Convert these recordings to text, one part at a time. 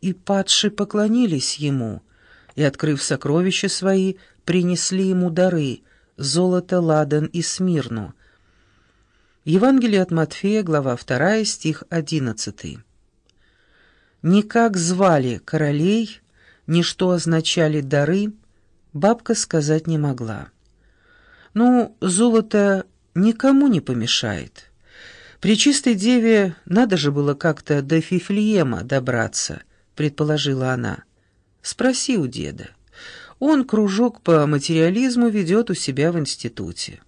и падшие поклонились ему, и, открыв сокровища свои, принесли ему дары — золото, ладан и смирну. Евангелие от Матфея, глава 2, стих 11. Никак звали королей, ни что означали дары, бабка сказать не могла. Ну, золото никому не помешает. При чистой деве надо же было как-то до Фифлиема добраться, предположила она. Спроси у деда. Он кружок по материализму ведет у себя в институте.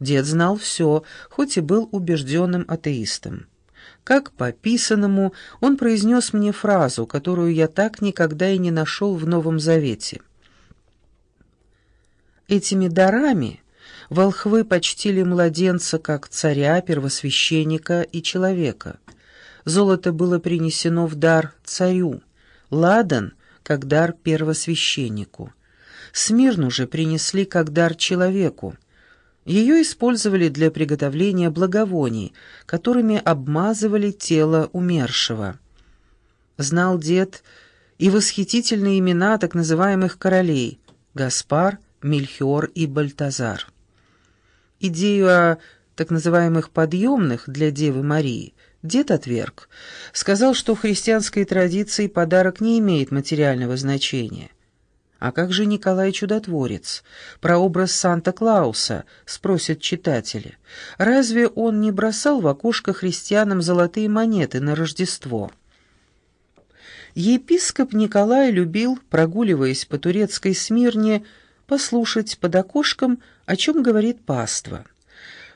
Дед знал все, хоть и был убежденным атеистом. Как по писанному, он произнес мне фразу, которую я так никогда и не нашел в Новом Завете. Этими дарами волхвы почтили младенца как царя, первосвященника и человека. Золото было принесено в дар царю, ладан — как дар первосвященнику. Смирну же принесли как дар человеку. Ее использовали для приготовления благовоний, которыми обмазывали тело умершего. Знал дед и восхитительные имена так называемых королей — Гаспар, Мельхиор и Бальтазар. Идею о так называемых подъемных для Девы Марии дед отверг. Сказал, что в христианской традиции подарок не имеет материального значения. А как же Николай Чудотворец? Прообраз Санта-Клауса, спросят читатели. Разве он не бросал в окошко христианам золотые монеты на Рождество? Епископ Николай любил, прогуливаясь по турецкой Смирне, послушать под окошком, о чем говорит паства.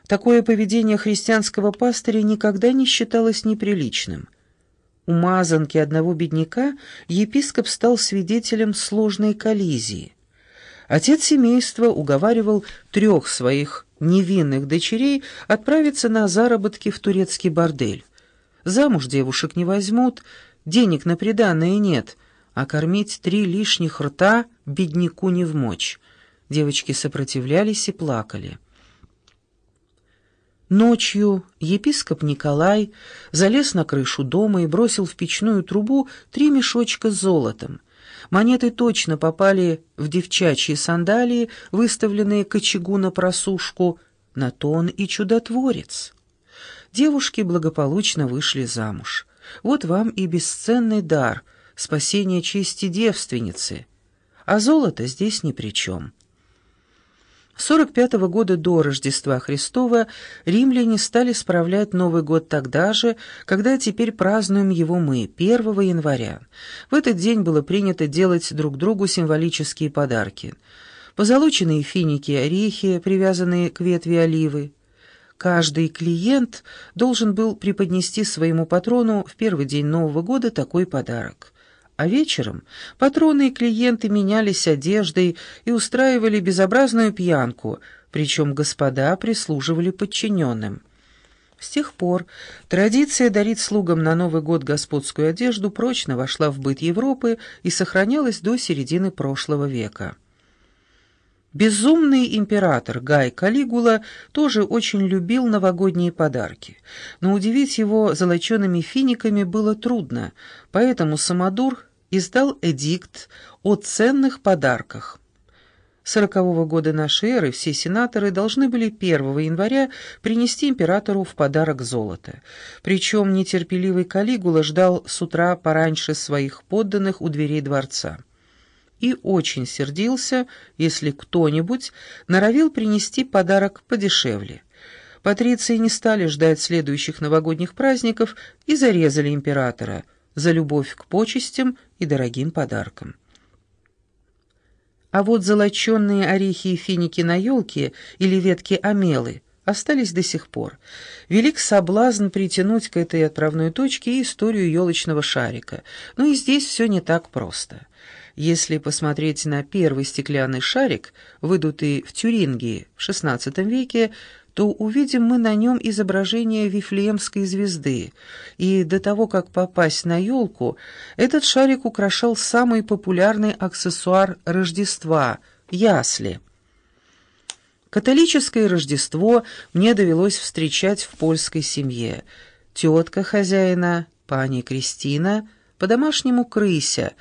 Такое поведение христианского пастыря никогда не считалось неприличным. У мазанки одного бедняка епископ стал свидетелем сложной коллизии. Отец семейства уговаривал трех своих невинных дочерей отправиться на заработки в турецкий бордель. Замуж девушек не возьмут, денег на приданное нет, а кормить три лишних рта бедняку не вмочь. Девочки сопротивлялись и плакали. Ночью епископ Николай залез на крышу дома и бросил в печную трубу три мешочка с золотом. Монеты точно попали в девчачьи сандалии, выставленные к очагу на просушку. На то и чудотворец. Девушки благополучно вышли замуж. Вот вам и бесценный дар — спасение чести девственницы. А золото здесь ни при чем. 45 -го года до Рождества Христова римляне стали справлять Новый год тогда же, когда теперь празднуем его мы, 1 января. В этот день было принято делать друг другу символические подарки. Позолоченные финики орехи, привязанные к ветви оливы. Каждый клиент должен был преподнести своему патрону в первый день Нового года такой подарок а вечером патроны и клиенты менялись одеждой и устраивали безобразную пьянку, причем господа прислуживали подчиненным. С тех пор традиция дарить слугам на Новый год господскую одежду прочно вошла в быт Европы и сохранялась до середины прошлого века. Безумный император Гай Калигула тоже очень любил новогодние подарки, но удивить его золочеными финиками было трудно, поэтому Самодур издал эдикт о ценных подарках. Сорокового года нашей эры все сенаторы должны были 1 января принести императору в подарок золото. Причем нетерпеливый Калигула ждал с утра пораньше своих подданных у дверей дворца. И очень сердился, если кто-нибудь норовил принести подарок подешевле. Патриции не стали ждать следующих новогодних праздников и зарезали императора – за любовь к почестям и дорогим подаркам. А вот золоченные орехи и финики на елке или ветки амелы остались до сих пор. Велик соблазн притянуть к этой отправной точке историю елочного шарика. Но и здесь все не так просто. Если посмотреть на первый стеклянный шарик, выдутый в Тюрингии в XVI веке, то увидим мы на нем изображение Вифлеемской звезды, и до того, как попасть на елку, этот шарик украшал самый популярный аксессуар Рождества — ясли. Католическое Рождество мне довелось встречать в польской семье. Тетка хозяина, пани Кристина, по-домашнему крыся,